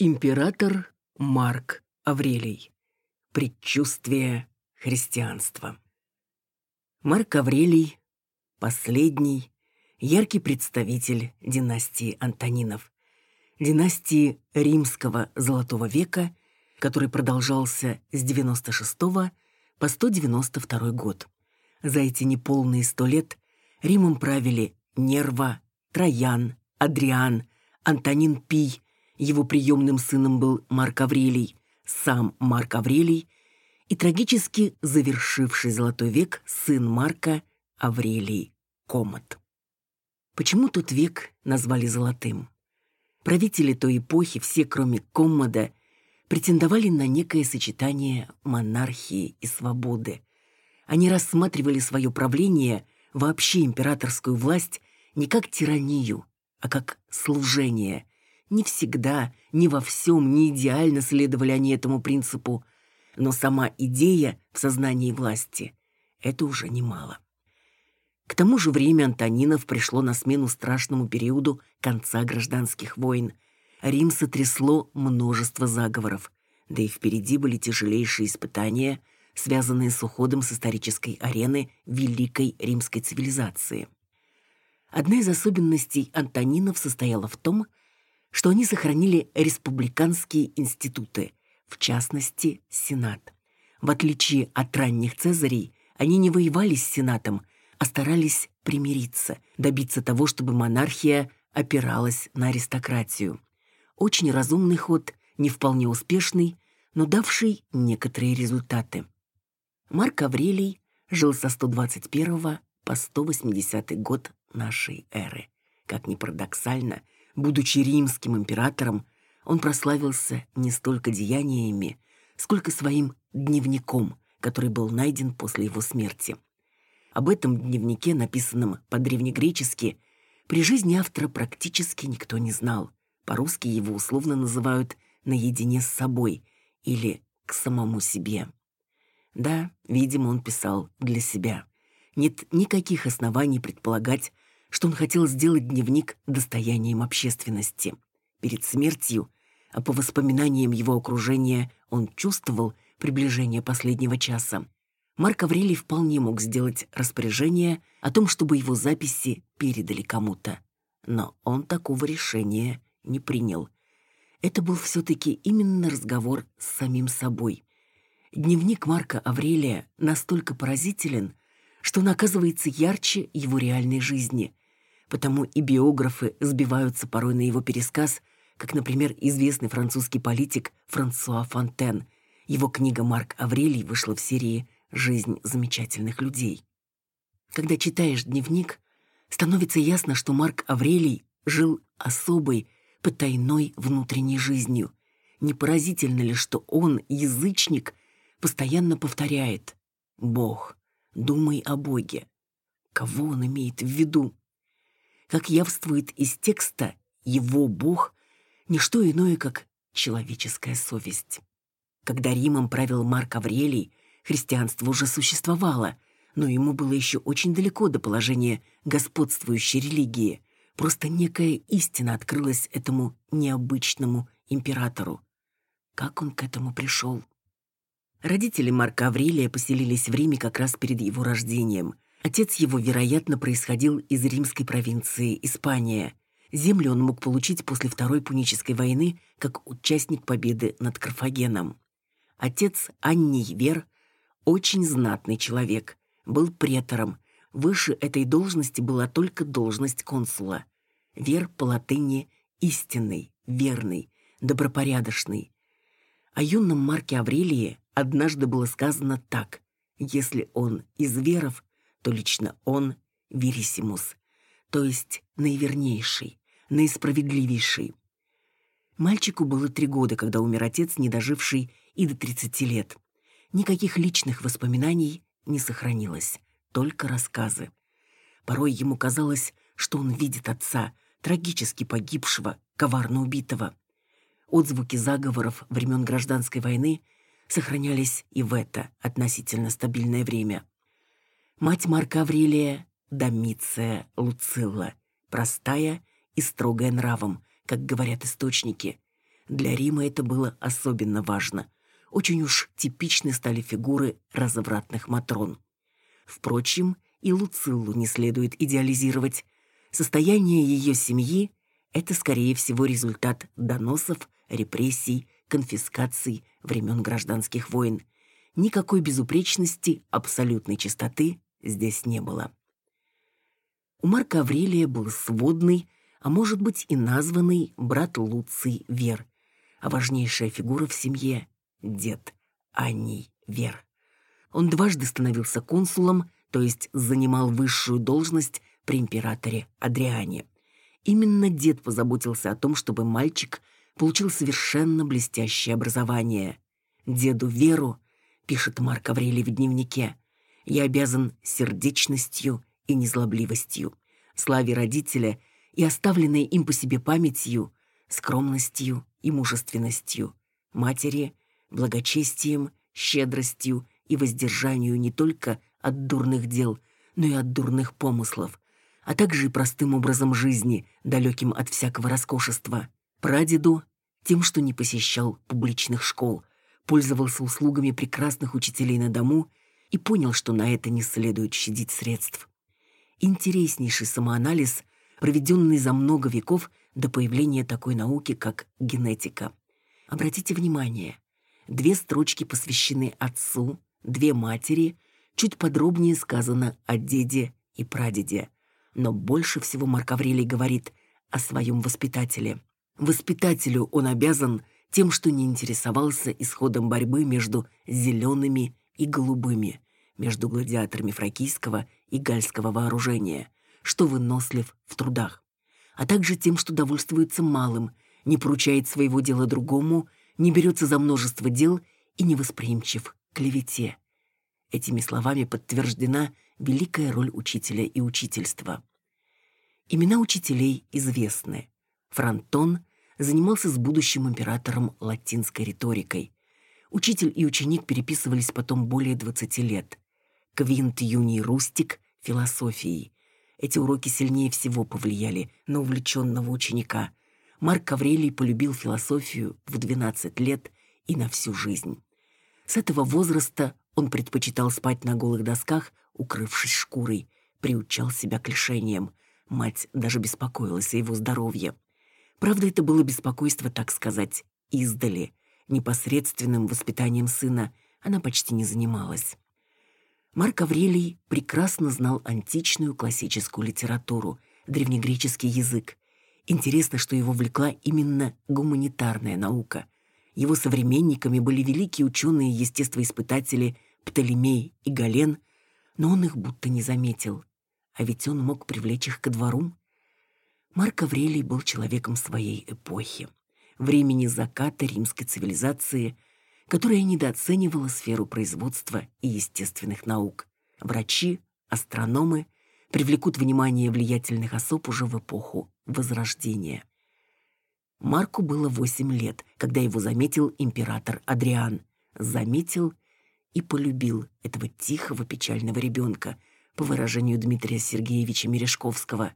Император Марк Аврелий. Предчувствие христианства. Марк Аврелий – последний, яркий представитель династии Антонинов, династии римского Золотого века, который продолжался с 96 по 192 год. За эти неполные сто лет Римом правили Нерва, Троян, Адриан, Антонин Пий, его приемным сыном был Марк Аврелий, сам Марк Аврелий и трагически завершивший Золотой век сын Марка Аврелий Комод. Почему тот век назвали Золотым? Правители той эпохи, все кроме Коммода, претендовали на некое сочетание монархии и свободы. Они рассматривали свое правление, вообще императорскую власть, не как тиранию, а как служение. Не всегда, не во всем, не идеально следовали они этому принципу, но сама идея в сознании власти – это уже немало. К тому же время Антонинов пришло на смену страшному периоду конца гражданских войн. Рим сотрясло множество заговоров, да и впереди были тяжелейшие испытания, связанные с уходом с исторической арены великой римской цивилизации. Одна из особенностей Антонинов состояла в том, что они сохранили республиканские институты, в частности, Сенат. В отличие от ранних Цезарей, они не воевали с Сенатом, а старались примириться, добиться того, чтобы монархия опиралась на аристократию. Очень разумный ход, не вполне успешный, но давший некоторые результаты. Марк Аврелий жил со 121 по 180 год нашей эры. Как ни парадоксально, будучи римским императором, он прославился не столько деяниями, сколько своим дневником, который был найден после его смерти. Об этом дневнике, написанном по-древнегречески, при жизни автора практически никто не знал. По-русски его условно называют «наедине с собой» или «к самому себе». Да, видимо, он писал для себя. Нет никаких оснований предполагать, что он хотел сделать дневник достоянием общественности. Перед смертью а по воспоминаниям его окружения он чувствовал приближение последнего часа. Марк Аврелий вполне мог сделать распоряжение о том, чтобы его записи передали кому-то. Но он такого решения не принял. Это был все-таки именно разговор с самим собой. Дневник Марка Аврелия настолько поразителен, что он оказывается ярче его реальной жизни. Потому и биографы сбиваются порой на его пересказ – как, например, известный французский политик Франсуа Фонтен. Его книга «Марк Аврелий» вышла в серии «Жизнь замечательных людей». Когда читаешь дневник, становится ясно, что Марк Аврелий жил особой, потайной внутренней жизнью. Не поразительно ли, что он, язычник, постоянно повторяет «Бог, думай о Боге». Кого он имеет в виду? Как явствует из текста, его Бог не что иное, как человеческая совесть. Когда Римом правил Марк Аврелий, христианство уже существовало, но ему было еще очень далеко до положения господствующей религии. Просто некая истина открылась этому необычному императору. Как он к этому пришел? Родители Марка Аврелия поселились в Риме как раз перед его рождением. Отец его, вероятно, происходил из римской провинции Испания – Землю он мог получить после Второй Пунической войны как участник победы над Карфагеном. Отец Анний Вер, очень знатный человек, был претором. Выше этой должности была только должность консула. Вер по латыни «истинный», «верный», «добропорядочный». О юном Марке Аврелии однажды было сказано так. Если он из веров, то лично он – Верисимус, то есть наивернейший наисправедливейший. Мальчику было три года, когда умер отец, не доживший и до 30 лет. Никаких личных воспоминаний не сохранилось, только рассказы. Порой ему казалось, что он видит отца, трагически погибшего, коварно убитого. Отзвуки заговоров времен гражданской войны сохранялись и в это относительно стабильное время. Мать Марка Аврелия – Домиция Луцилла, простая и строгая нравом, как говорят источники. Для Рима это было особенно важно. Очень уж типичны стали фигуры развратных матрон. Впрочем, и Луциллу не следует идеализировать. Состояние ее семьи – это, скорее всего, результат доносов, репрессий, конфискаций времен гражданских войн. Никакой безупречности, абсолютной чистоты здесь не было. У Марка Аврелия был сводный, а может быть и названный брат Луций Вер, а важнейшая фигура в семье – дед Аний Вер. Он дважды становился консулом, то есть занимал высшую должность при императоре Адриане. Именно дед позаботился о том, чтобы мальчик получил совершенно блестящее образование. Деду Веру, пишет Марк Аврелий в дневнике, я обязан сердечностью и незлобливостью, славе родителя и оставленной им по себе памятью, скромностью и мужественностью, матери, благочестием, щедростью и воздержанию не только от дурных дел, но и от дурных помыслов, а также и простым образом жизни, далеким от всякого роскошества. Прадеду тем, что не посещал публичных школ, пользовался услугами прекрасных учителей на дому и понял, что на это не следует щадить средств. Интереснейший самоанализ, проведенный за много веков до появления такой науки, как генетика. Обратите внимание, две строчки посвящены отцу, две матери, чуть подробнее сказано о деде и прадеде. Но больше всего Марк Аврелий говорит о своем воспитателе. Воспитателю он обязан тем, что не интересовался исходом борьбы между зелеными и голубыми, между гладиаторами фракийского и гальского вооружения, что вынослив в трудах, а также тем, что довольствуется малым, не поручает своего дела другому, не берется за множество дел и не восприимчив к клевете. Этими словами подтверждена великая роль учителя и учительства. Имена учителей известны. Фронтон занимался с будущим императором латинской риторикой. Учитель и ученик переписывались потом более 20 лет. Квинт Юний Рустик – философией. Эти уроки сильнее всего повлияли на увлеченного ученика. Марк Аврелий полюбил философию в 12 лет и на всю жизнь. С этого возраста он предпочитал спать на голых досках, укрывшись шкурой, приучал себя к лишениям. Мать даже беспокоилась о его здоровье. Правда, это было беспокойство, так сказать, издали. Непосредственным воспитанием сына она почти не занималась. Марк Аврелий прекрасно знал античную классическую литературу, древнегреческий язык. Интересно, что его влекла именно гуманитарная наука. Его современниками были великие ученые и естествоиспытатели Птолемей и Гален, но он их будто не заметил. А ведь он мог привлечь их ко двору. Марк Аврелий был человеком своей эпохи, времени заката римской цивилизации – которая недооценивала сферу производства и естественных наук. Врачи, астрономы привлекут внимание влиятельных особ уже в эпоху Возрождения. Марку было восемь лет, когда его заметил император Адриан. Заметил и полюбил этого тихого печального ребенка, по выражению Дмитрия Сергеевича Мережковского.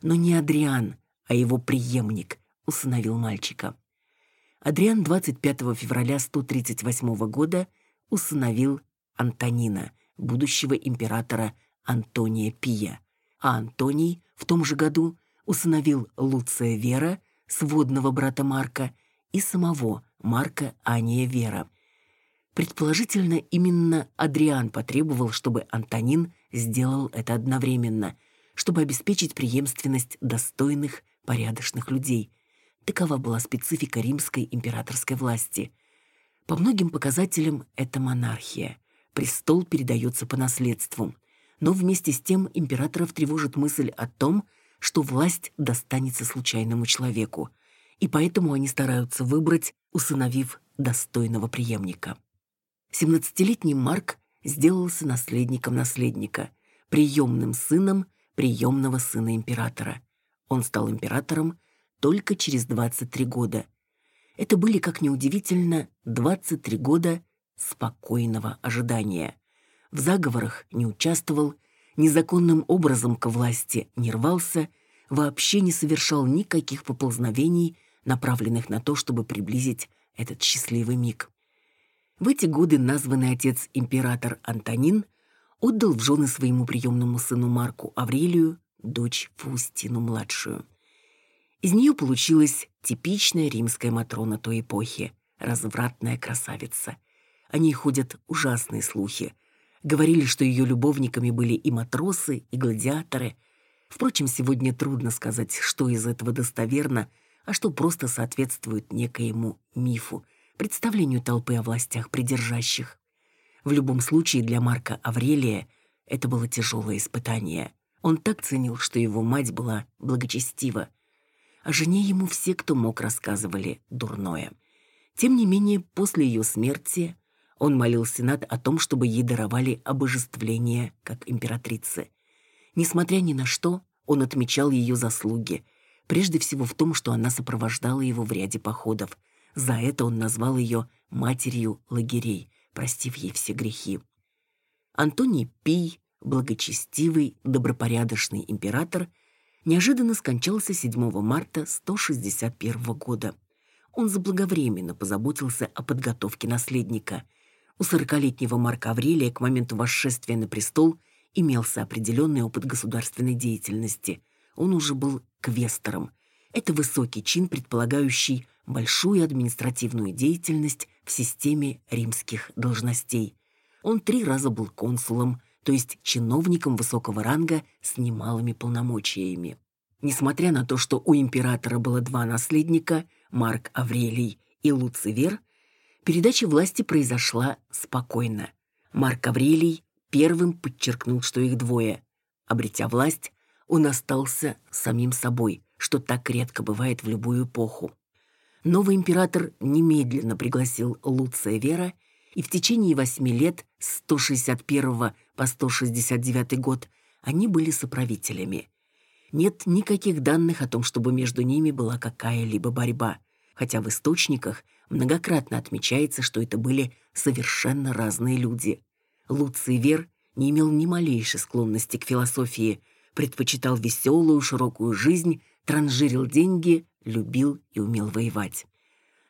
Но не Адриан, а его преемник усыновил мальчика. Адриан 25 февраля 138 года усыновил Антонина, будущего императора Антония Пия, а Антоний в том же году усыновил Луция Вера, сводного брата Марка, и самого Марка Ания Вера. Предположительно, именно Адриан потребовал, чтобы Антонин сделал это одновременно, чтобы обеспечить преемственность достойных, порядочных людей – Такова была специфика римской императорской власти. По многим показателям это монархия. Престол передается по наследству. Но вместе с тем императоров тревожит мысль о том, что власть достанется случайному человеку. И поэтому они стараются выбрать, усыновив достойного преемника. 17-летний Марк сделался наследником наследника, приемным сыном приемного сына императора. Он стал императором только через 23 года. Это были, как ни удивительно, 23 года спокойного ожидания. В заговорах не участвовал, незаконным образом ко власти не рвался, вообще не совершал никаких поползновений направленных на то, чтобы приблизить этот счастливый миг. В эти годы названный отец император Антонин отдал в жены своему приемному сыну Марку Аврелию дочь Фаустину-младшую. Из нее получилась типичная римская матрона той эпохи, развратная красавица. О ней ходят ужасные слухи. Говорили, что ее любовниками были и матросы, и гладиаторы. Впрочем, сегодня трудно сказать, что из этого достоверно, а что просто соответствует некоему мифу, представлению толпы о властях придержащих. В любом случае для Марка Аврелия это было тяжелое испытание. Он так ценил, что его мать была благочестива. О жене ему все, кто мог, рассказывали дурное. Тем не менее, после ее смерти он молил Сенат о том, чтобы ей даровали обожествление как императрицы. Несмотря ни на что, он отмечал ее заслуги, прежде всего в том, что она сопровождала его в ряде походов. За это он назвал ее «матерью лагерей», простив ей все грехи. Антоний Пий, благочестивый, добропорядочный император, неожиданно скончался 7 марта 161 года. Он заблаговременно позаботился о подготовке наследника. У сорокалетнего Марка Аврелия к моменту восшествия на престол имелся определенный опыт государственной деятельности. Он уже был квестором. Это высокий чин, предполагающий большую административную деятельность в системе римских должностей. Он три раза был консулом, то есть чиновником высокого ранга с немалыми полномочиями. Несмотря на то, что у императора было два наследника, Марк Аврелий и Луцивер, передача власти произошла спокойно. Марк Аврелий первым подчеркнул, что их двое. Обретя власть, он остался самим собой, что так редко бывает в любую эпоху. Новый император немедленно пригласил Луция Вера, и в течение восьми лет, с 161 по 169 год, они были соправителями. Нет никаких данных о том, чтобы между ними была какая-либо борьба, хотя в источниках многократно отмечается, что это были совершенно разные люди. Луций Вер не имел ни малейшей склонности к философии, предпочитал веселую, широкую жизнь, транжирил деньги, любил и умел воевать.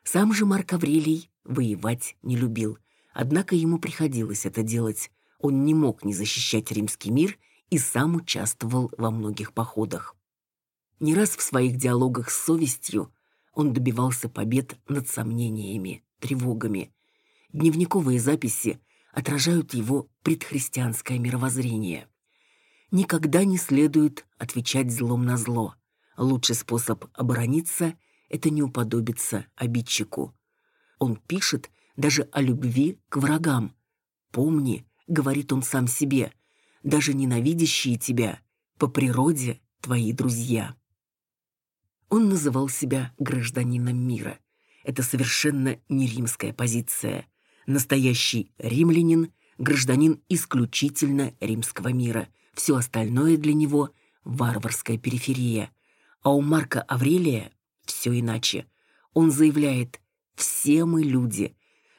Сам же Марк Аврелий воевать не любил, однако ему приходилось это делать. Он не мог не защищать римский мир и сам участвовал во многих походах. Не раз в своих диалогах с совестью он добивался побед над сомнениями, тревогами. Дневниковые записи отражают его предхристианское мировоззрение. Никогда не следует отвечать злом на зло. Лучший способ оборониться — это не уподобиться обидчику. Он пишет даже о любви к врагам. «Помни», — говорит он сам себе, — «даже ненавидящие тебя по природе твои друзья». Он называл себя гражданином мира. Это совершенно не римская позиция. Настоящий римлянин — гражданин исключительно римского мира. Все остальное для него — варварская периферия. А у Марка Аврелия все иначе. Он заявляет «все мы люди».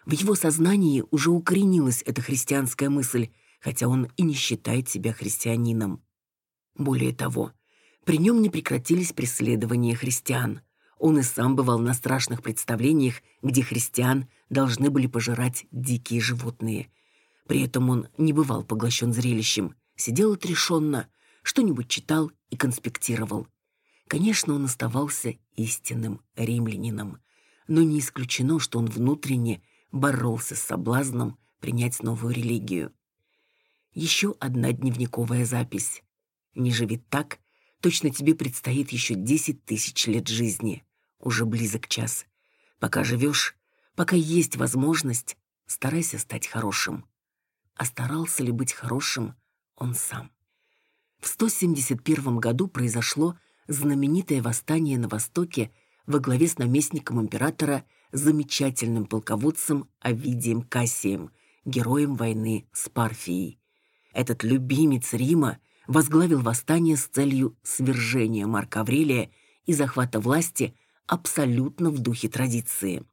В его сознании уже укоренилась эта христианская мысль, хотя он и не считает себя христианином. Более того, при нем не прекратились преследования христиан. Он и сам бывал на страшных представлениях, где христиан должны были пожирать дикие животные. При этом он не бывал поглощен зрелищем, сидел отрешенно, что-нибудь читал и конспектировал. Конечно, он оставался истинным римлянином, но не исключено, что он внутренне боролся с соблазном принять новую религию. Еще одна дневниковая запись. «Не живи так, точно тебе предстоит еще десять тысяч лет жизни. Уже близок час. Пока живешь, пока есть возможность, старайся стать хорошим». А старался ли быть хорошим он сам? В 171 году произошло знаменитое восстание на Востоке во главе с наместником императора, замечательным полководцем Овидием Кассием, героем войны с Парфией. Этот любимец Рима возглавил восстание с целью свержения Марка Аврелия и захвата власти абсолютно в духе традиции.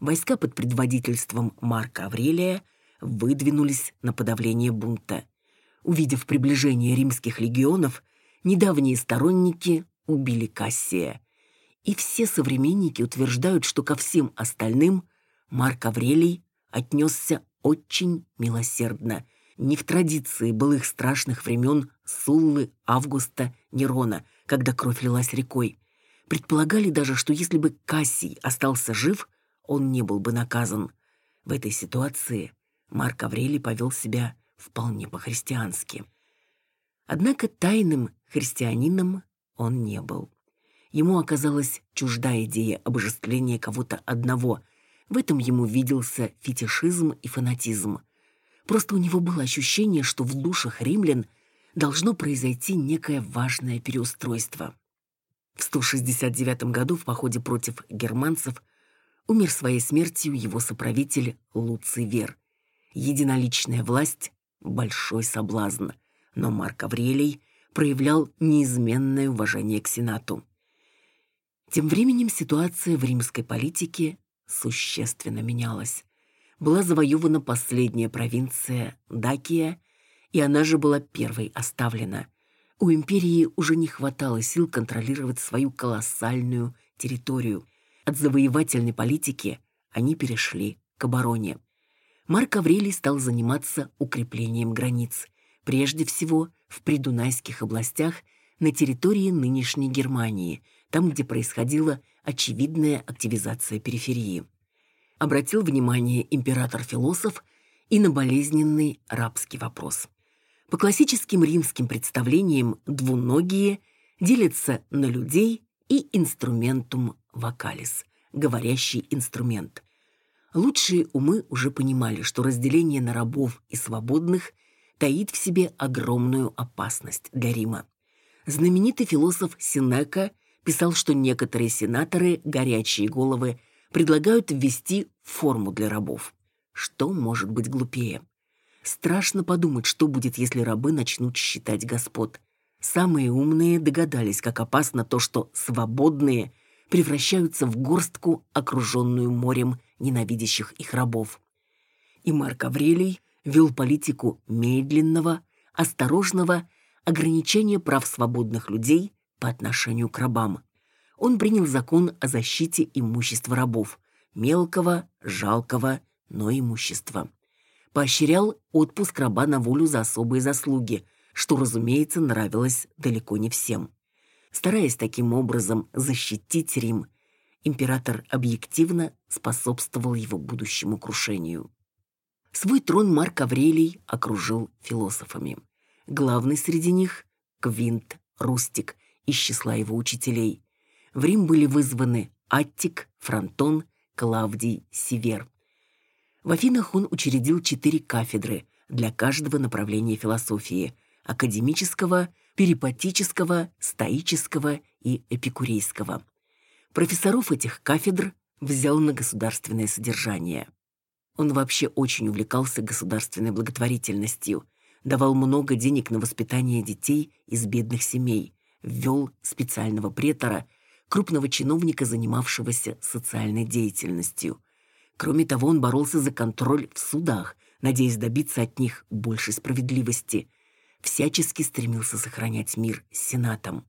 Войска под предводительством Марка Аврелия выдвинулись на подавление бунта. Увидев приближение римских легионов, недавние сторонники убили Кассия. И все современники утверждают, что ко всем остальным Марк Аврелий отнесся очень милосердно, не в традиции былых страшных времен Суллы, Августа, Нерона, когда кровь лилась рекой. Предполагали даже, что если бы Кассий остался жив, он не был бы наказан. В этой ситуации Марк Аврелий повел себя вполне по-христиански. Однако тайным христианином он не был. Ему оказалась чужда идея обожествления кого-то одного. В этом ему виделся фетишизм и фанатизм. Просто у него было ощущение, что в душах римлян должно произойти некое важное переустройство. В 169 году в походе против германцев умер своей смертью его соправитель Луций Вер. Единоличная власть – большой соблазн, но Марк Аврелий проявлял неизменное уважение к Сенату. Тем временем ситуация в римской политике существенно менялась. Была завоевана последняя провинция Дакия, и она же была первой оставлена. У империи уже не хватало сил контролировать свою колоссальную территорию. От завоевательной политики они перешли к обороне. Марк Аврелий стал заниматься укреплением границ, прежде всего в придунайских областях на территории нынешней Германии, там, где происходила очевидная активизация периферии. Обратил внимание император-философ и на болезненный рабский вопрос. По классическим римским представлениям двуногие делятся на людей и инструментум вокалис, говорящий инструмент. Лучшие умы уже понимали, что разделение на рабов и свободных таит в себе огромную опасность для Рима. Знаменитый философ Синека писал, что некоторые сенаторы, горячие головы, предлагают ввести форму для рабов. Что может быть глупее? Страшно подумать, что будет, если рабы начнут считать господ. Самые умные догадались, как опасно то, что свободные превращаются в горстку, окруженную морем ненавидящих их рабов. И Марк Аврелий вел политику медленного, осторожного ограничения прав свободных людей по отношению к рабам. Он принял закон о защите имущества рабов, мелкого, жалкого, но имущества. Поощрял отпуск раба на волю за особые заслуги, что, разумеется, нравилось далеко не всем. Стараясь таким образом защитить Рим, император объективно способствовал его будущему крушению. Свой трон Марк Аврелий окружил философами. Главный среди них – Квинт Рустик из числа его учителей. В Рим были вызваны Аттик, Фронтон, Клавдий, Север. В Афинах он учредил четыре кафедры для каждого направления философии – академического, перипатического, стоического и эпикурейского. Профессоров этих кафедр взял на государственное содержание. Он вообще очень увлекался государственной благотворительностью, давал много денег на воспитание детей из бедных семей, ввел специального претора, крупного чиновника, занимавшегося социальной деятельностью. Кроме того, он боролся за контроль в судах, надеясь добиться от них большей справедливости. Всячески стремился сохранять мир с Сенатом.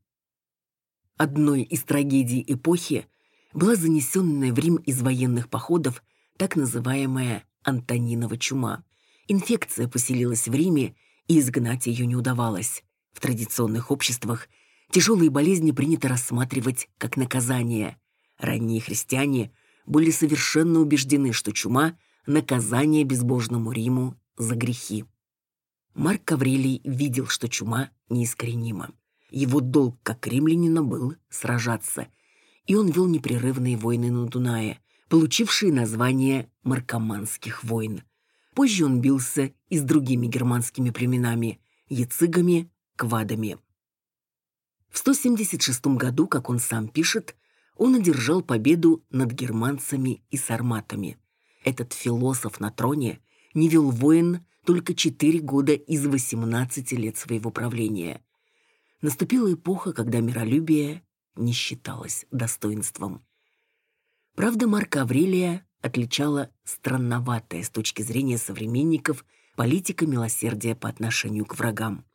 Одной из трагедий эпохи была занесенная в Рим из военных походов так называемая Антонинова чума. Инфекция поселилась в Риме, и изгнать ее не удавалось. В традиционных обществах тяжелые болезни принято рассматривать как наказание. Ранние христиане были совершенно убеждены, что чума – наказание безбожному Риму за грехи. Марк Аврелий видел, что чума неискоренима. Его долг как римлянина был сражаться, и он вел непрерывные войны на Дунае, получившие название Маркоманских войн. Позже он бился и с другими германскими племенами – яцигами, квадами. В 176 году, как он сам пишет, он одержал победу над германцами и сарматами. Этот философ на троне не вел воин только четыре года из 18 лет своего правления. Наступила эпоха, когда миролюбие не считалось достоинством. Правда, Марка Аврелия отличала странноватая с точки зрения современников политика милосердия по отношению к врагам.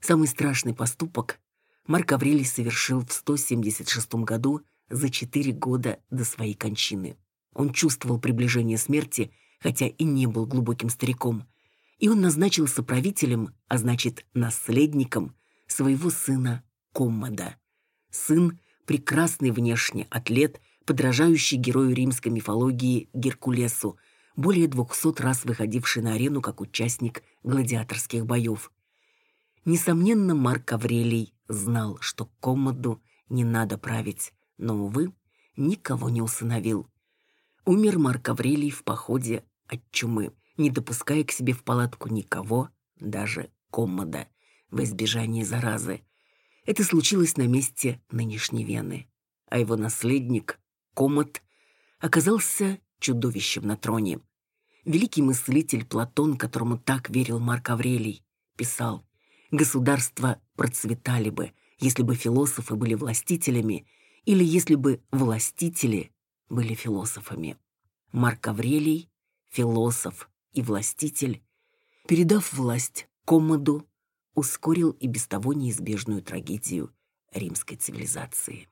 Самый страшный поступок Марк Аврелий совершил в 176 году за четыре года до своей кончины. Он чувствовал приближение смерти, хотя и не был глубоким стариком. И он назначился правителем, а значит, наследником своего сына Коммода. Сын – прекрасный внешне атлет, подражающий герою римской мифологии Геркулесу, более двухсот раз выходивший на арену как участник гладиаторских боев. Несомненно, Марк Аврелий знал, что Коммоду не надо править, но, увы, никого не усыновил. Умер Марк Аврелий в походе от чумы, не допуская к себе в палатку никого, даже Коммода, в избежание заразы. Это случилось на месте нынешней Вены. А его наследник, Комод, оказался чудовищем на троне. Великий мыслитель Платон, которому так верил Марк Аврелий, писал «Государства процветали бы, если бы философы были властителями или если бы властители были философами. Марк Аврелий, философ и властитель, передав власть Коммоду, ускорил и без того неизбежную трагедию римской цивилизации.